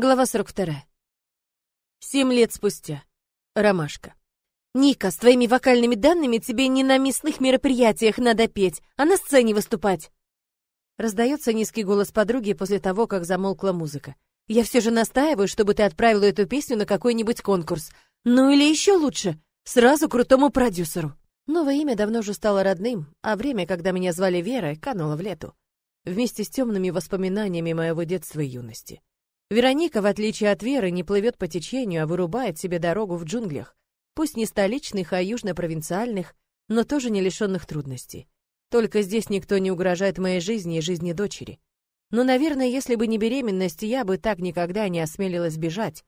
Глава 42. Семь лет спустя. Ромашка. «Ника, с твоими вокальными данными тебе не на мясных мероприятиях надо петь, а на сцене выступать!» Раздается низкий голос подруги после того, как замолкла музыка. «Я все же настаиваю, чтобы ты отправила эту песню на какой-нибудь конкурс. Ну или еще лучше, сразу крутому продюсеру». Новое имя давно уже стало родным, а время, когда меня звали Верой, кануло в лету. Вместе с темными воспоминаниями моего детства и юности. Вероника, в отличие от Веры, не плывет по течению, а вырубает себе дорогу в джунглях, пусть не столичных, а южно-провинциальных, но тоже не лишенных трудностей. Только здесь никто не угрожает моей жизни и жизни дочери. Но, наверное, если бы не беременность, я бы так никогда не осмелилась бежать.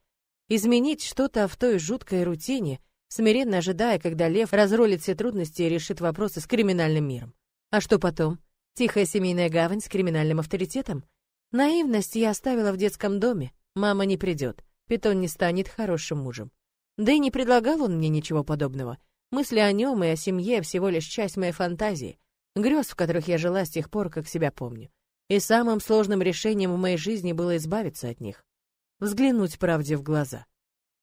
Изменить что-то в той жуткой рутине, смиренно ожидая, когда лев разрулит все трудности и решит вопросы с криминальным миром. А что потом? Тихая семейная гавань с криминальным авторитетом? Наивность я оставила в детском доме. Мама не придет. Питон не станет хорошим мужем. Да и не предлагал он мне ничего подобного. Мысли о нем и о семье всего лишь часть моей фантазии, грез, в которых я жила с тех пор, как себя помню. И самым сложным решением в моей жизни было избавиться от них. Взглянуть правде в глаза.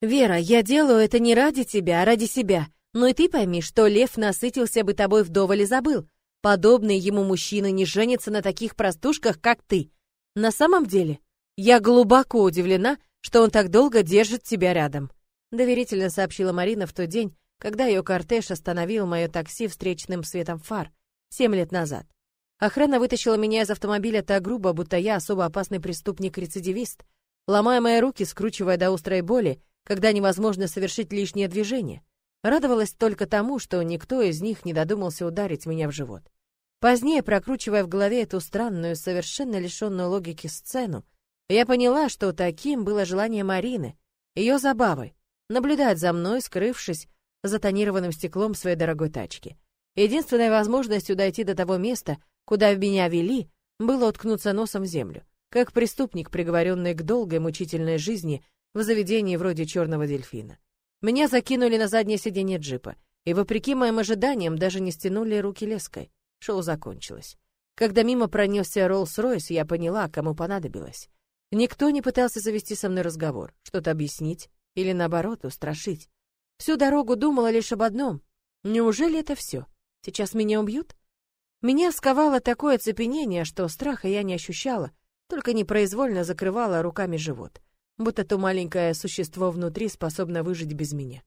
«Вера, я делаю это не ради тебя, а ради себя. Но и ты пойми, что лев насытился бы тобой вдоволь и забыл. Подобные ему мужчины не женятся на таких простушках, как ты. На самом деле, я глубоко удивлена, что он так долго держит тебя рядом, доверительно сообщила Марина в тот день, когда ее кортеж остановил мое такси встречным светом фар семь лет назад. Охрана вытащила меня из автомобиля так грубо, будто я особо опасный преступник-рецидивист, ломая мои руки, скручивая до острой боли, когда невозможно совершить лишнее движение. Радовалась только тому, что никто из них не додумался ударить меня в живот. Позднее, прокручивая в голове эту странную, совершенно лишенную логики сцену, я поняла, что таким было желание Марины, ее забавой, наблюдать за мной, скрывшись за тонированным стеклом своей дорогой тачки. Единственной возможностью дойти до того места, куда меня вели, было уткнуться носом в землю, как преступник, приговоренный к долгой мучительной жизни в заведении вроде черного дельфина. Меня закинули на заднее сиденье джипа, и, вопреки моим ожиданиям, даже не стянули руки леской. Шоу закончилось. Когда мимо пронесся Роллс-Ройс, я поняла, кому понадобилось. Никто не пытался завести со мной разговор, что-то объяснить или, наоборот, устрашить. Всю дорогу думала лишь об одном. Неужели это все? Сейчас меня убьют? Меня сковало такое оцепенение, что страха я не ощущала, только непроизвольно закрывала руками живот, будто то маленькое существо внутри способно выжить без меня.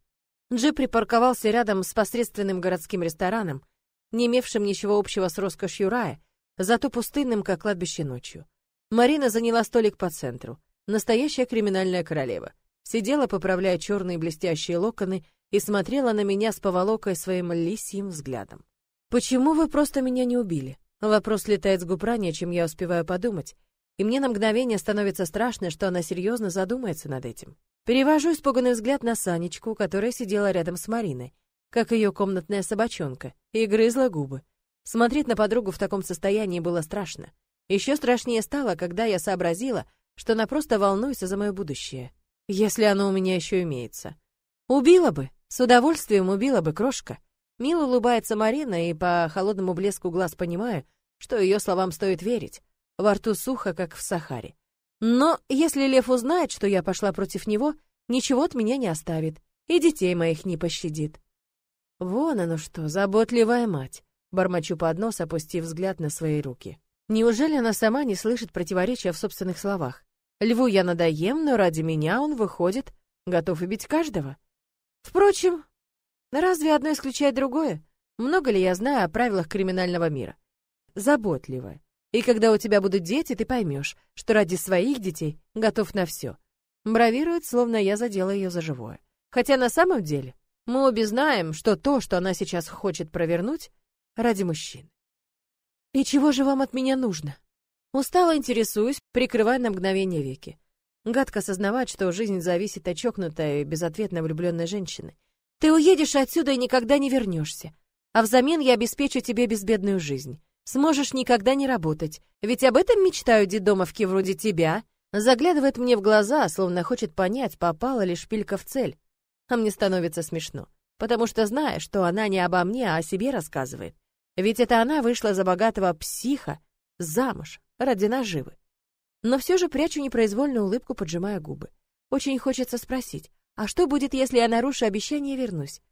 Джип припарковался рядом с посредственным городским рестораном, не имевшим ничего общего с роскошью рая, зато пустынным, как кладбище ночью. Марина заняла столик по центру. Настоящая криминальная королева. Сидела, поправляя черные блестящие локоны, и смотрела на меня с поволокой своим лисьим взглядом. «Почему вы просто меня не убили?» Вопрос летает с губ ранее, чем я успеваю подумать, и мне на мгновение становится страшно, что она серьезно задумается над этим. Перевожу испуганный взгляд на Санечку, которая сидела рядом с Мариной, как ее комнатная собачонка, и грызла губы. Смотреть на подругу в таком состоянии было страшно. Еще страшнее стало, когда я сообразила, что она просто волнуется за мое будущее, если оно у меня еще имеется. Убила бы, с удовольствием убила бы крошка. Мило улыбается Марина, и по холодному блеску глаз понимаю, что ее словам стоит верить. Во рту сухо, как в Сахаре. Но если Лев узнает, что я пошла против него, ничего от меня не оставит, и детей моих не пощадит. Вон оно что, заботливая мать. Бормочу под нос, опустив взгляд на свои руки. Неужели она сама не слышит противоречия в собственных словах? Льву я надоем, но ради меня он выходит, готов убить каждого. Впрочем, разве одно исключает другое? Много ли я знаю о правилах криминального мира? Заботливая. И когда у тебя будут дети, ты поймешь, что ради своих детей готов на все. Бравирует, словно я задела ее за живое. Хотя на самом деле мы обе знаем, что то, что она сейчас хочет провернуть, ради мужчин. «И чего же вам от меня нужно?» Устало интересуюсь, прикрывая на мгновение веки. Гадко осознавать, что жизнь зависит от чокнутой, безответно влюбленной женщины. «Ты уедешь отсюда и никогда не вернешься. А взамен я обеспечу тебе безбедную жизнь. Сможешь никогда не работать. Ведь об этом мечтают детдомовки вроде тебя». Заглядывает мне в глаза, словно хочет понять, попала ли шпилька в цель а мне становится смешно, потому что знаю, что она не обо мне, а о себе рассказывает. Ведь это она вышла за богатого психа замуж ради наживы. Но все же прячу непроизвольную улыбку, поджимая губы. Очень хочется спросить, а что будет, если я нарушу обещание и вернусь?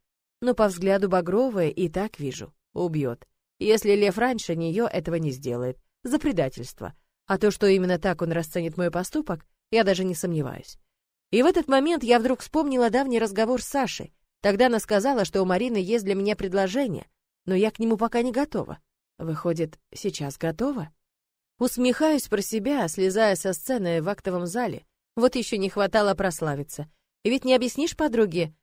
Но по взгляду Багровой и так вижу. Убьет. Если Лев раньше нее этого не сделает. За предательство. А то, что именно так он расценит мой поступок, я даже не сомневаюсь. И в этот момент я вдруг вспомнила давний разговор с Сашей. Тогда она сказала, что у Марины есть для меня предложение, но я к нему пока не готова. Выходит, сейчас готова? Усмехаюсь про себя, слезая со сцены в актовом зале. Вот еще не хватало прославиться. И ведь не объяснишь подруге,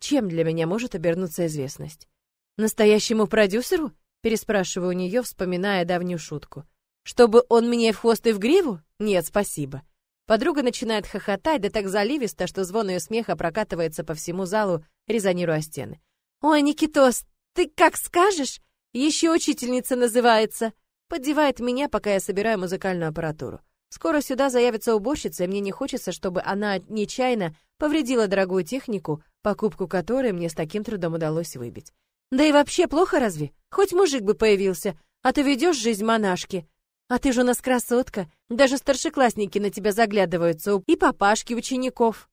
чем для меня может обернуться известность. Настоящему продюсеру? Переспрашиваю у нее, вспоминая давнюю шутку. Чтобы он мне в хвост и в гриву? Нет, спасибо. Подруга начинает хохотать, да так заливисто, что звон ее смеха прокатывается по всему залу, резонируя стены. «Ой, Никитос, ты как скажешь? Еще учительница называется!» Поддевает меня, пока я собираю музыкальную аппаратуру. Скоро сюда заявится уборщица, и мне не хочется, чтобы она нечаянно повредила дорогую технику, покупку которой мне с таким трудом удалось выбить. Да и вообще плохо разве? Хоть мужик бы появился, а ты ведешь жизнь монашки. А ты же у нас красотка. Даже старшеклассники на тебя заглядываются, и папашки учеников.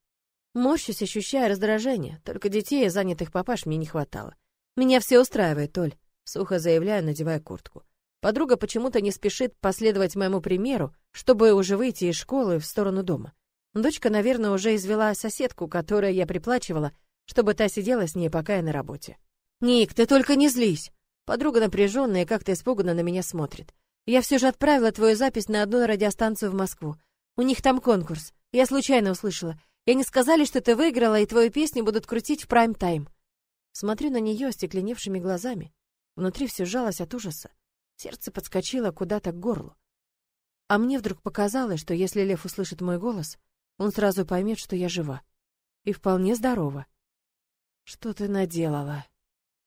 Морщусь, ощущая раздражение. Только детей занятых папаш мне не хватало. Меня все устраивает, Толь. Сухо заявляю, надевая куртку. Подруга почему-то не спешит последовать моему примеру, чтобы уже выйти из школы в сторону дома. Дочка, наверное, уже извела соседку, которая я приплачивала, чтобы та сидела с ней, пока я на работе. «Ник, ты только не злись!» Подруга напряженная как-то испуганно на меня смотрит. Я все же отправила твою запись на одну радиостанцию в Москву. У них там конкурс. Я случайно услышала. И они сказали, что ты выиграла, и твою песню будут крутить в прайм-тайм. Смотрю на нее остекленевшими глазами. Внутри все сжалось от ужаса. Сердце подскочило куда-то к горлу. А мне вдруг показалось, что если Лев услышит мой голос, он сразу поймет, что я жива. И вполне здорова. Что ты наделала?